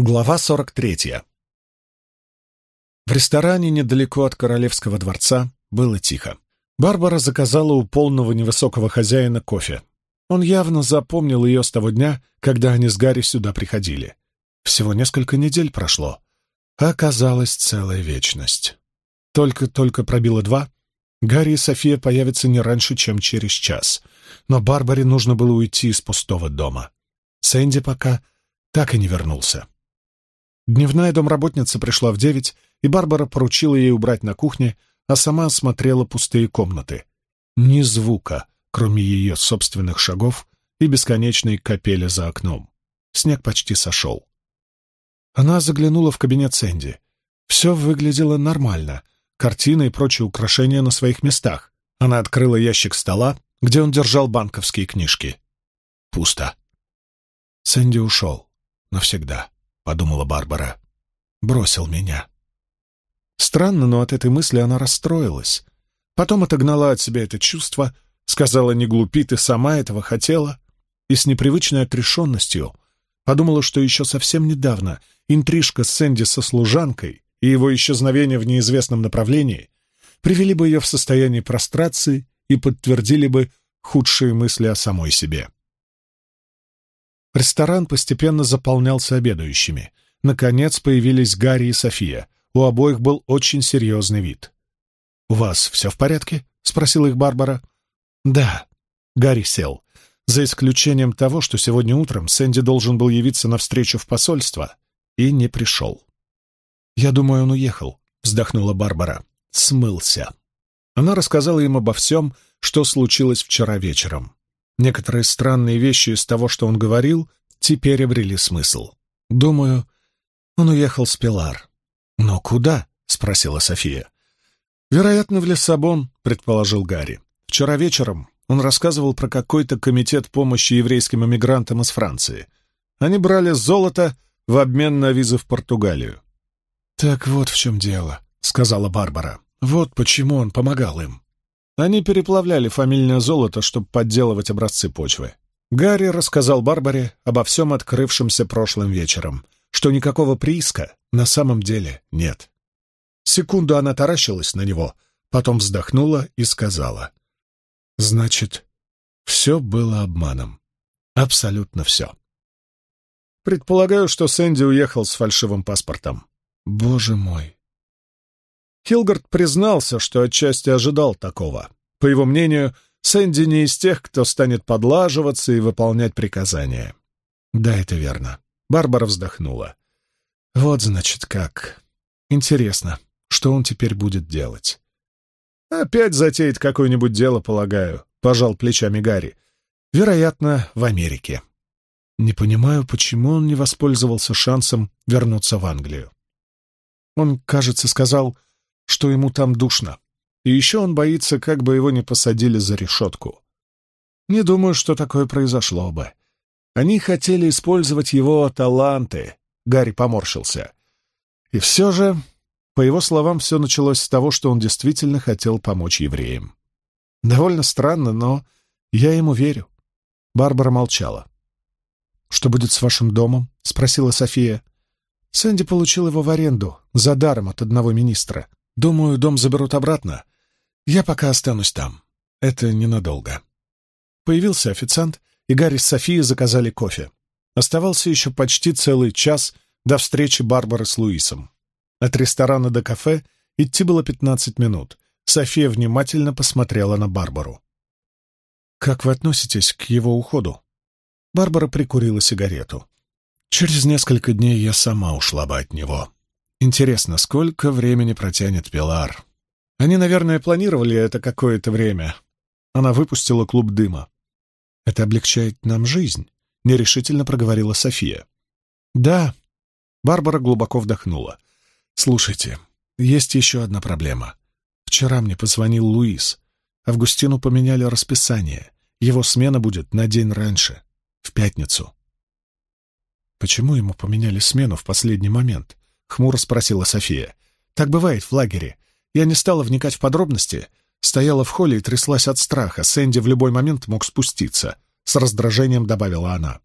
Глава 43. В ресторане недалеко от Королевского дворца было тихо. Барбара заказала у полного невысокого хозяина кофе. Он явно запомнил ее с того дня, когда они с Гарри сюда приходили. Всего несколько недель прошло. Оказалась целая вечность. Только-только пробило два. Гарри и София появятся не раньше, чем через час. Но Барбаре нужно было уйти из пустого дома. Сэнди пока так и не вернулся. Дневная домработница пришла в девять, и Барбара поручила ей убрать на кухне, а сама осмотрела пустые комнаты. Ни звука, кроме ее собственных шагов и бесконечной капели за окном. Снег почти сошел. Она заглянула в кабинет Сэнди. Все выглядело нормально. Картины и прочие украшения на своих местах. Она открыла ящик стола, где он держал банковские книжки. Пусто. Сэнди ушел. Навсегда подумала Барбара. Бросил меня. Странно, но от этой мысли она расстроилась. Потом отогнала от себя это чувство, сказала «не глупи, ты сама этого хотела», и с непривычной отрешенностью подумала, что еще совсем недавно интрижка Сэнди со служанкой и его исчезновение в неизвестном направлении привели бы ее в состояние прострации и подтвердили бы худшие мысли о самой себе. Ресторан постепенно заполнялся обедающими. Наконец появились Гарри и София. У обоих был очень серьезный вид. «У вас все в порядке?» — спросила их Барбара. «Да». Гарри сел. За исключением того, что сегодня утром Сэнди должен был явиться на встречу в посольство, и не пришел. «Я думаю, он уехал», — вздохнула Барбара. «Смылся». Она рассказала им обо всем, что случилось вчера вечером. Некоторые странные вещи из того, что он говорил, теперь обрели смысл. Думаю, он уехал с Пилар. «Но куда?» — спросила София. «Вероятно, в Лиссабон», — предположил Гарри. «Вчера вечером он рассказывал про какой-то комитет помощи еврейским эмигрантам из Франции. Они брали золото в обмен на визы в Португалию». «Так вот в чем дело», — сказала Барбара. «Вот почему он помогал им». Они переплавляли фамильное золото, чтобы подделывать образцы почвы. Гарри рассказал Барбаре обо всем открывшемся прошлым вечером, что никакого прииска на самом деле нет. Секунду она таращилась на него, потом вздохнула и сказала. «Значит, все было обманом. Абсолютно все». Предполагаю, что Сэнди уехал с фальшивым паспортом. Боже мой, Хилгард признался, что отчасти ожидал такого. По его мнению, Сэнди не из тех, кто станет подлаживаться и выполнять приказания. Да, это верно. Барбара вздохнула. Вот, значит, как. Интересно, что он теперь будет делать? Опять затеет какое-нибудь дело, полагаю, пожал плечами Гарри. Вероятно, в Америке. Не понимаю, почему он не воспользовался шансом вернуться в Англию. Он, кажется, сказал, что ему там душно. И еще он боится, как бы его не посадили за решетку. Не думаю, что такое произошло бы. Они хотели использовать его таланты. Гарри поморщился. И все же, по его словам, все началось с того, что он действительно хотел помочь евреям. Довольно странно, но я ему верю. Барбара молчала. «Что будет с вашим домом?» — спросила София. Сэнди получил его в аренду, за даром от одного министра. Думаю, дом заберут обратно. Я пока останусь там. Это ненадолго. Появился официант, и Гарри с Софией заказали кофе. Оставался еще почти целый час до встречи Барбары с Луисом. От ресторана до кафе идти было пятнадцать минут. София внимательно посмотрела на Барбару. «Как вы относитесь к его уходу?» Барбара прикурила сигарету. «Через несколько дней я сама ушла бы от него. Интересно, сколько времени протянет Пилар? Они, наверное, планировали это какое-то время. Она выпустила клуб дыма. Это облегчает нам жизнь, нерешительно проговорила София. Да. Барбара глубоко вдохнула. Слушайте, есть еще одна проблема. Вчера мне позвонил Луис. Августину поменяли расписание. Его смена будет на день раньше, в пятницу. Почему ему поменяли смену в последний момент? — хмуро спросила София. «Так бывает в лагере. Я не стала вникать в подробности. Стояла в холле и тряслась от страха. Сэнди в любой момент мог спуститься», — с раздражением добавила она.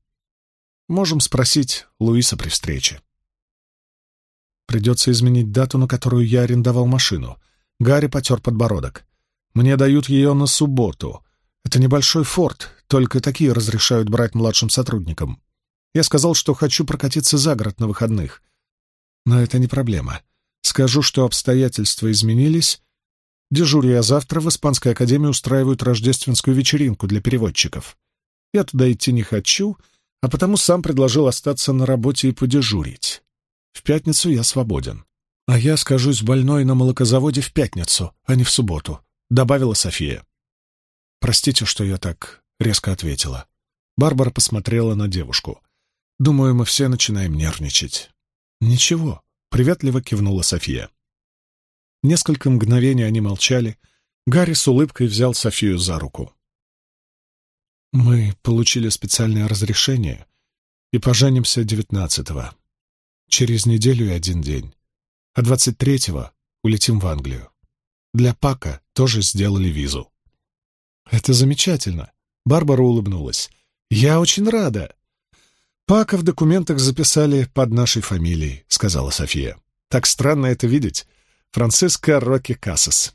«Можем спросить Луиса при встрече». придется изменить дату, на которую я арендовал машину. Гарри потер подбородок. Мне дают ее на субботу. Это небольшой форт, только такие разрешают брать младшим сотрудникам. Я сказал, что хочу прокатиться за город на выходных. Но это не проблема. Скажу, что обстоятельства изменились. Дежурю я завтра, в Испанской академии устраивают рождественскую вечеринку для переводчиков. Я туда идти не хочу, а потому сам предложил остаться на работе и подежурить. В пятницу я свободен. А я скажусь больной на молокозаводе в пятницу, а не в субботу, — добавила София. Простите, что я так резко ответила. Барбара посмотрела на девушку. Думаю, мы все начинаем нервничать. Ничего, приветливо кивнула София. Несколько мгновений они молчали. Гарри с улыбкой взял Софию за руку. «Мы получили специальное разрешение и поженимся девятнадцатого. Через неделю и один день. А двадцать третьего улетим в Англию. Для Пака тоже сделали визу». «Это замечательно!» — Барбара улыбнулась. «Я очень рада!» «Пака в документах записали под нашей фамилией», — сказала София. «Так странно это видеть. Франциско Рокки Кассас».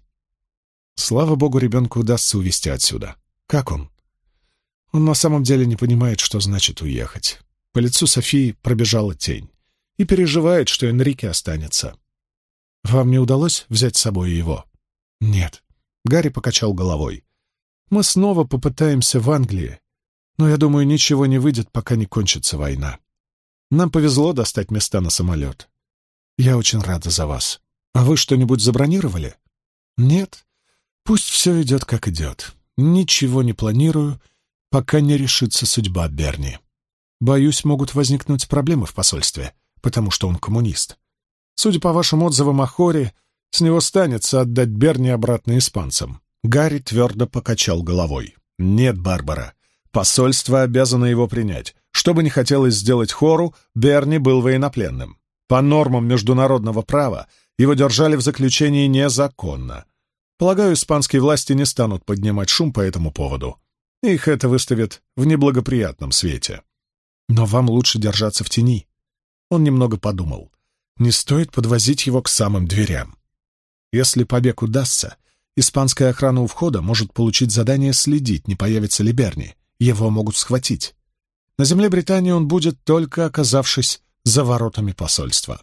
Слава богу, ребенку удастся увезти отсюда. Как он? Он на самом деле не понимает, что значит уехать. По лицу Софии пробежала тень. И переживает, что Энрике останется. «Вам не удалось взять с собой его?» «Нет». Гарри покачал головой. «Мы снова попытаемся в Англии, но я думаю, ничего не выйдет, пока не кончится война. Нам повезло достать места на самолет. Я очень рада за вас. А вы что-нибудь забронировали? Нет. Пусть все идет, как идет. Ничего не планирую, пока не решится судьба Берни. Боюсь, могут возникнуть проблемы в посольстве, потому что он коммунист. Судя по вашим отзывам о Хоре, с него станется отдать Берни обратно испанцам. Гарри твердо покачал головой. «Нет, Барбара, Посольство обязано его принять. Что бы ни хотелось сделать Хору, Берни был военнопленным. По нормам международного права его держали в заключении незаконно. Полагаю, испанские власти не станут поднимать шум по этому поводу. Их это выставит в неблагоприятном свете. Но вам лучше держаться в тени. Он немного подумал. Не стоит подвозить его к самым дверям. Если побег удастся, испанская охрана у входа может получить задание следить, не появится ли Берни его могут схватить. На земле Британии он будет, только оказавшись за воротами посольства.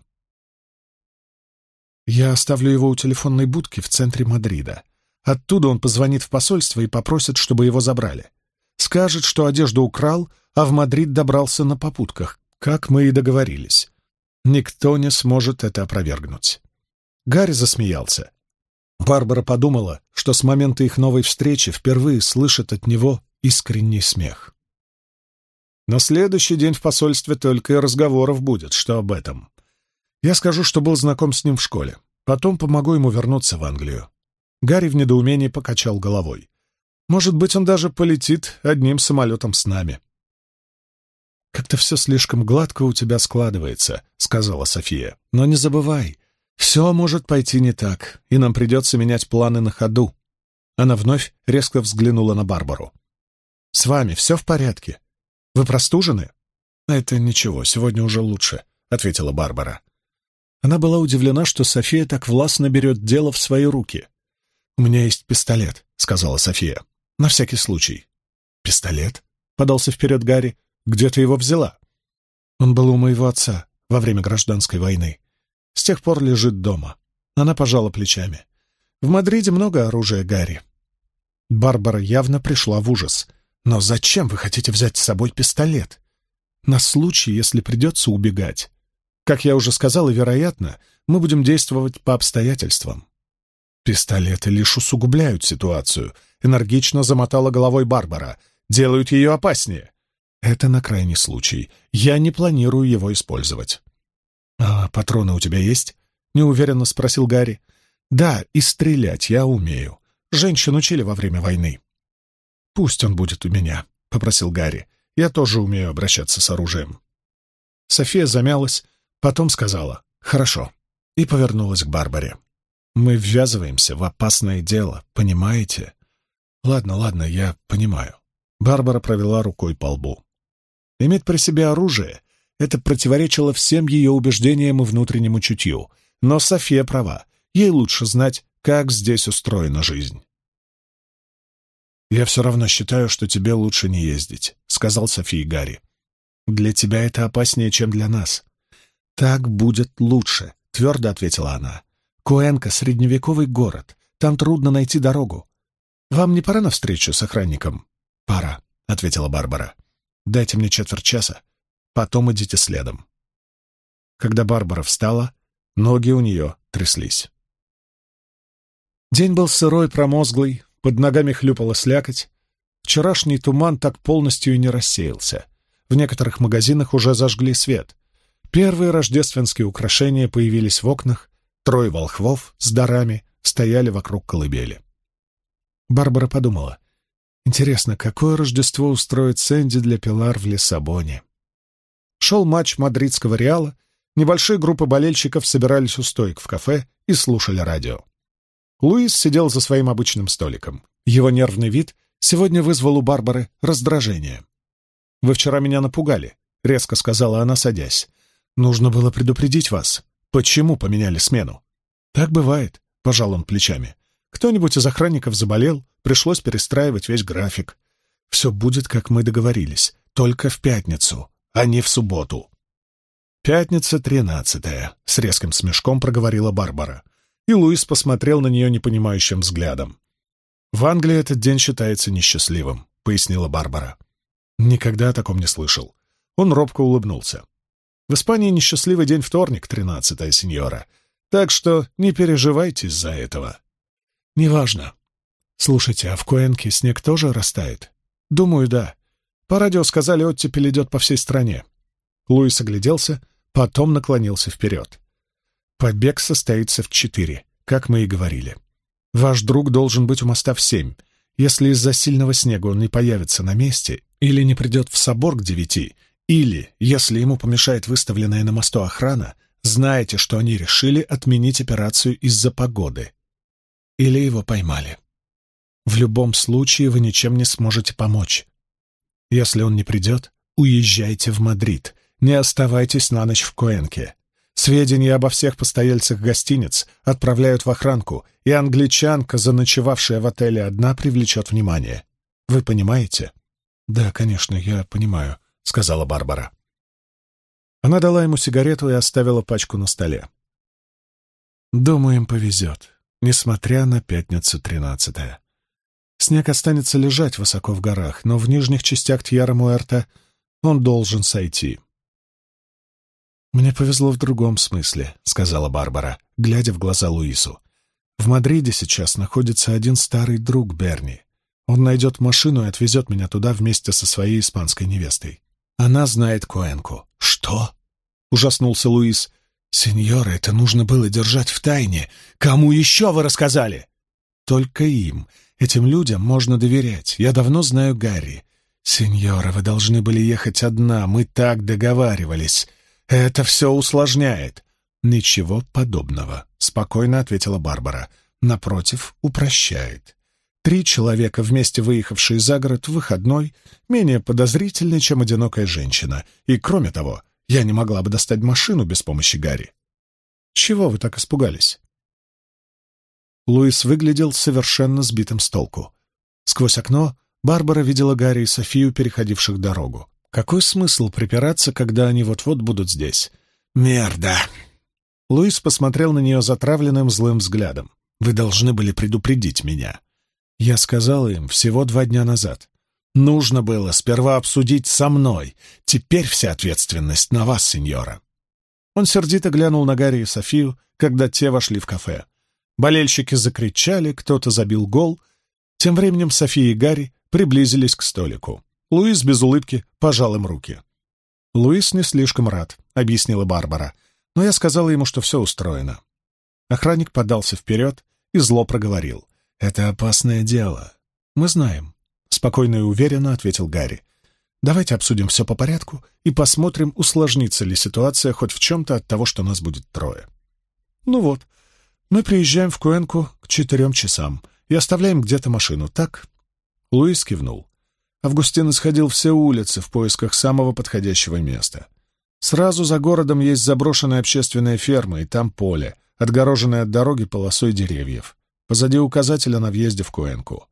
Я оставлю его у телефонной будки в центре Мадрида. Оттуда он позвонит в посольство и попросит, чтобы его забрали. Скажет, что одежду украл, а в Мадрид добрался на попутках, как мы и договорились. Никто не сможет это опровергнуть. Гарри засмеялся. Барбара подумала, что с момента их новой встречи впервые слышит от него искренний смех. На следующий день в посольстве только и разговоров будет, что об этом. Я скажу, что был знаком с ним в школе. Потом помогу ему вернуться в Англию. Гарри в недоумении покачал головой. Может быть, он даже полетит одним самолетом с нами. «Как-то все слишком гладко у тебя складывается», — сказала София. «Но не забывай, все может пойти не так, и нам придется менять планы на ходу». Она вновь резко взглянула на Барбару. «С вами все в порядке? Вы простужены?» «Это ничего, сегодня уже лучше», — ответила Барбара. Она была удивлена, что София так властно берет дело в свои руки. «У меня есть пистолет», — сказала София. «На всякий случай». «Пистолет?» — подался вперед Гарри. «Где ты его взяла?» «Он был у моего отца во время гражданской войны. С тех пор лежит дома». Она пожала плечами. «В Мадриде много оружия, Гарри». Барбара явно пришла в ужас. Но зачем вы хотите взять с собой пистолет? На случай, если придется убегать. Как я уже сказал, и вероятно, мы будем действовать по обстоятельствам. Пистолеты лишь усугубляют ситуацию, энергично замотала головой Барбара, делают ее опаснее. Это на крайний случай. Я не планирую его использовать. «А патроны у тебя есть?» — неуверенно спросил Гарри. «Да, и стрелять я умею. Женщин учили во время войны». «Пусть он будет у меня», — попросил Гарри. «Я тоже умею обращаться с оружием». София замялась, потом сказала «Хорошо» и повернулась к Барбаре. «Мы ввязываемся в опасное дело, понимаете?» «Ладно, ладно, я понимаю». Барбара провела рукой по лбу. «Иметь при себе оружие Это противоречило всем ее убеждениям и внутреннему чутью. Но София права. Ей лучше знать, как здесь устроена жизнь. «Я все равно считаю, что тебе лучше не ездить», — сказал Софии Гарри. «Для тебя это опаснее, чем для нас». «Так будет лучше», — твердо ответила она. «Куэнка — средневековый город. Там трудно найти дорогу. Вам не пора на встречу с охранником?» «Пора», — ответила Барбара. «Дайте мне четверть часа. Потом идите следом». Когда Барбара встала, ноги у нее тряслись. День был сырой, промозглый, под ногами хлюпала слякоть. Вчерашний туман так полностью и не рассеялся. В некоторых магазинах уже зажгли свет. Первые рождественские украшения появились в окнах. Трое волхвов с дарами стояли вокруг колыбели. Барбара подумала. Интересно, какое Рождество устроит Сэнди для Пилар в Лиссабоне? Шел матч мадридского Реала. Небольшие группы болельщиков собирались у стоек в кафе и слушали радио. Луис сидел за своим обычным столиком. Его нервный вид сегодня вызвал у Барбары раздражение. «Вы вчера меня напугали», — резко сказала она, садясь. «Нужно было предупредить вас. Почему поменяли смену?» «Так бывает», — пожал он плечами. «Кто-нибудь из охранников заболел, пришлось перестраивать весь график. Все будет, как мы договорились, только в пятницу, а не в субботу». «Пятница тринадцатая», — с резким смешком проговорила Барбара и Луис посмотрел на нее непонимающим взглядом. «В Англии этот день считается несчастливым», — пояснила Барбара. «Никогда о таком не слышал». Он робко улыбнулся. «В Испании несчастливый день вторник, тринадцатая сеньора, так что не переживайте из-за этого». «Неважно. Слушайте, а в Куэнке снег тоже растает?» «Думаю, да. По радио сказали, оттепель идет по всей стране». Луис огляделся, потом наклонился вперед. Побег состоится в четыре, как мы и говорили. Ваш друг должен быть у моста в семь. Если из-за сильного снега он не появится на месте или не придет в собор к девяти, или, если ему помешает выставленная на мосту охрана, знаете, что они решили отменить операцию из-за погоды. Или его поймали. В любом случае вы ничем не сможете помочь. Если он не придет, уезжайте в Мадрид, не оставайтесь на ночь в Коэнке. Сведения обо всех постояльцах гостиниц отправляют в охранку, и англичанка, заночевавшая в отеле одна, привлечет внимание. Вы понимаете? Да, конечно, я понимаю, сказала Барбара. Она дала ему сигарету и оставила пачку на столе. Думаю, им повезет, несмотря на пятницу тринадцатое. Снег останется лежать высоко в горах, но в нижних частях Тьяра-Муэрта он должен сойти. «Мне повезло в другом смысле», — сказала Барбара, глядя в глаза Луису. «В Мадриде сейчас находится один старый друг Берни. Он найдет машину и отвезет меня туда вместе со своей испанской невестой. Она знает Коэнку». «Что?» — ужаснулся Луис. «Сеньора, это нужно было держать в тайне. Кому еще вы рассказали?» «Только им. Этим людям можно доверять. Я давно знаю Гарри. Сеньора, вы должны были ехать одна. Мы так договаривались. Это все усложняет. Ничего подобного, спокойно ответила Барбара. Напротив, упрощает. Три человека, вместе выехавшие за город в выходной, менее подозрительны, чем одинокая женщина. И, кроме того, я не могла бы достать машину без помощи Гарри. Чего вы так испугались? Луис выглядел совершенно сбитым с толку. Сквозь окно Барбара видела Гарри и Софию, переходивших дорогу. Какой смысл припираться, когда они вот-вот будут здесь? Мерда! Луис посмотрел на нее затравленным злым взглядом. Вы должны были предупредить меня. Я сказал им всего два дня назад. Нужно было сперва обсудить со мной. Теперь вся ответственность на вас, сеньора. Он сердито глянул на Гарри и Софию, когда те вошли в кафе. Болельщики закричали, кто-то забил гол. Тем временем София и Гарри приблизились к столику. Луис без улыбки пожал им руки. «Луис не слишком рад», — объяснила Барбара, но я сказала ему, что все устроено. Охранник подался вперед и зло проговорил. «Это опасное дело. Мы знаем», — спокойно и уверенно ответил Гарри. «Давайте обсудим все по порядку и посмотрим, усложнится ли ситуация хоть в чем-то от того, что нас будет трое». «Ну вот, мы приезжаем в Куэнку к четырем часам и оставляем где-то машину, так?» Луис кивнул. Августин исходил все улицы в поисках самого подходящего места. Сразу за городом есть заброшенная общественная ферма, и там поле, отгороженное от дороги полосой деревьев. Позади указателя на въезде в Куэнку.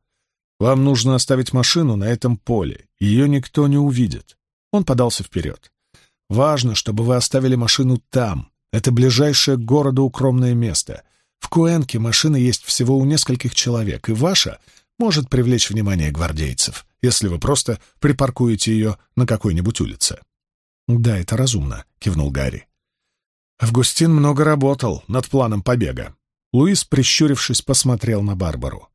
Вам нужно оставить машину на этом поле, ее никто не увидит. Он подался вперед. Важно, чтобы вы оставили машину там. Это ближайшее к городу укромное место. В Куэнке машина есть всего у нескольких человек, и ваша может привлечь внимание гвардейцев, если вы просто припаркуете ее на какой-нибудь улице. «Да, это разумно», — кивнул Гарри. Августин много работал над планом побега. Луис, прищурившись, посмотрел на Барбару.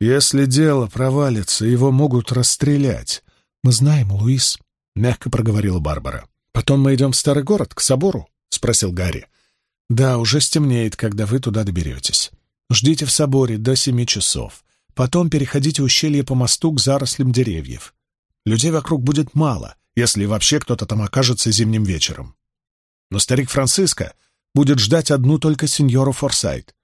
«Если дело провалится, его могут расстрелять». «Мы знаем, Луис», — мягко проговорила Барбара. «Потом мы идем в старый город, к собору?» — спросил Гарри. «Да, уже стемнеет, когда вы туда доберетесь. Ждите в соборе до семи часов. Потом переходите ущелье по мосту к зарослям деревьев. Людей вокруг будет мало, если вообще кто-то там окажется зимним вечером. Но старик Франциско будет ждать одну только сеньору Форсайт.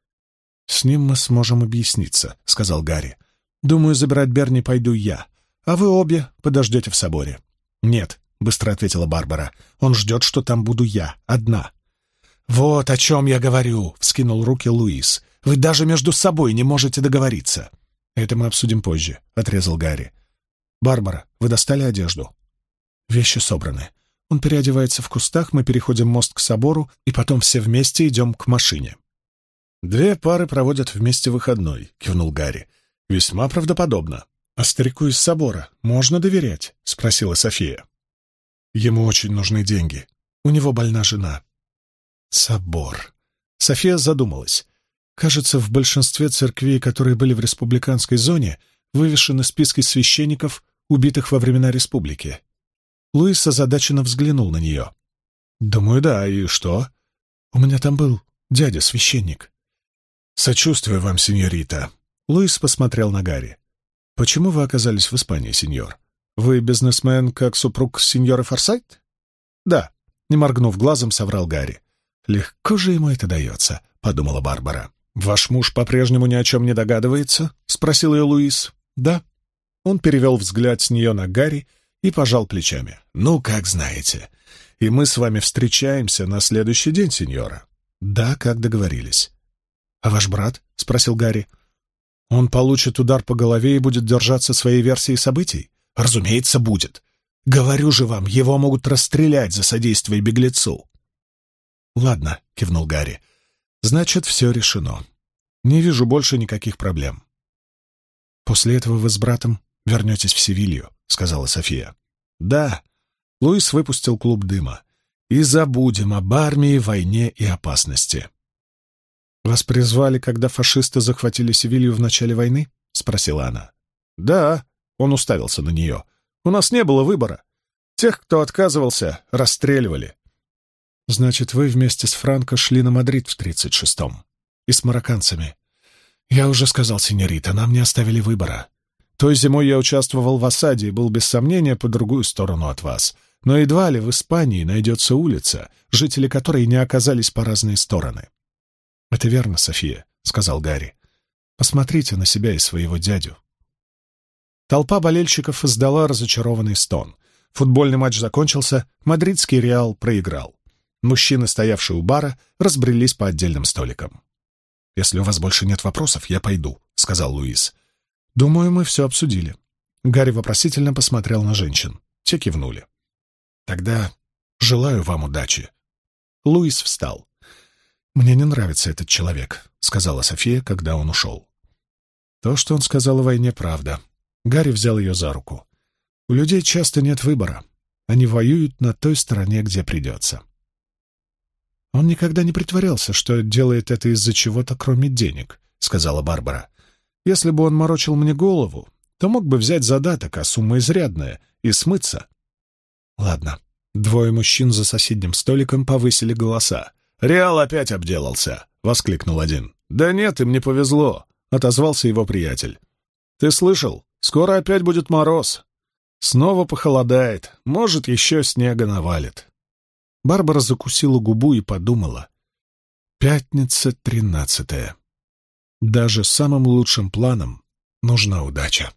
«С ним мы сможем объясниться», — сказал Гарри. «Думаю, забирать Берни пойду я, а вы обе подождете в соборе». «Нет», — быстро ответила Барбара, — «он ждет, что там буду я, одна». «Вот о чем я говорю», — вскинул руки Луис. «Вы даже между собой не можете договориться». «Это мы обсудим позже», — отрезал Гарри. «Барбара, вы достали одежду?» Вещи собраны. Он переодевается в кустах, мы переходим мост к собору, и потом все вместе идем к машине. «Две пары проводят вместе выходной», — кивнул Гарри. «Весьма правдоподобно. А старику из собора можно доверять?» — спросила София. «Ему очень нужны деньги. У него больна жена». «Собор». София задумалась. Кажется, в большинстве церквей, которые были в республиканской зоне, вывешены списки священников, убитых во времена республики. Луис озадаченно взглянул на нее. «Думаю, да. И что?» «У меня там был дядя-священник». «Сочувствую вам, сеньорита». Луис посмотрел на Гарри. «Почему вы оказались в Испании, сеньор? Вы бизнесмен, как супруг сеньора Форсайт?» «Да», — не моргнув глазом, соврал Гарри. «Легко же ему это дается», — подумала Барбара. «Ваш муж по-прежнему ни о чем не догадывается?» — спросил ее Луис. «Да». Он перевел взгляд с нее на Гарри и пожал плечами. «Ну, как знаете. И мы с вами встречаемся на следующий день, сеньора». «Да, как договорились». «А ваш брат?» — спросил Гарри. «Он получит удар по голове и будет держаться своей версии событий?» «Разумеется, будет. Говорю же вам, его могут расстрелять за содействие беглецу». «Ладно», — кивнул Гарри. «Значит, все решено. Не вижу больше никаких проблем». «После этого вы с братом вернетесь в Севилью», — сказала София. «Да». Луис выпустил клуб дыма. «И забудем об армии, войне и опасности». «Вас призвали, когда фашисты захватили Севилью в начале войны?» — спросила она. «Да», — он уставился на нее. «У нас не было выбора. Тех, кто отказывался, расстреливали». «Значит, вы вместе с Франко шли на Мадрид в тридцать шестом. И с марокканцами. Я уже сказал, сеньорита, нам не оставили выбора. Той зимой я участвовал в осаде и был без сомнения по другую сторону от вас. Но едва ли в Испании найдется улица, жители которой не оказались по разные стороны. — Это верно, София, — сказал Гарри. — Посмотрите на себя и своего дядю. Толпа болельщиков издала разочарованный стон. Футбольный матч закончился, мадридский Реал проиграл. Мужчины, стоявшие у бара, разбрелись по отдельным столикам. «Если у вас больше нет вопросов, я пойду», — сказал Луис. «Думаю, мы все обсудили». Гарри вопросительно посмотрел на женщин. Те кивнули. «Тогда желаю вам удачи». Луис встал. «Мне не нравится этот человек», — сказала София, когда он ушел. То, что он сказал о войне, правда. Гарри взял ее за руку. «У людей часто нет выбора. Они воюют на той стороне, где придется». «Он никогда не притворялся, что делает это из-за чего-то, кроме денег», — сказала Барбара. Если бы он морочил мне голову, то мог бы взять задаток, а сумма изрядная, и смыться. Ладно. Двое мужчин за соседним столиком повысили голоса. «Реал опять обделался!» — воскликнул один. «Да нет, им не повезло!» — отозвался его приятель. «Ты слышал? Скоро опять будет мороз. Снова похолодает, может, еще снега навалит». Барбара закусила губу и подумала. «Пятница тринадцатая. Даже самым лучшим планам нужна удача.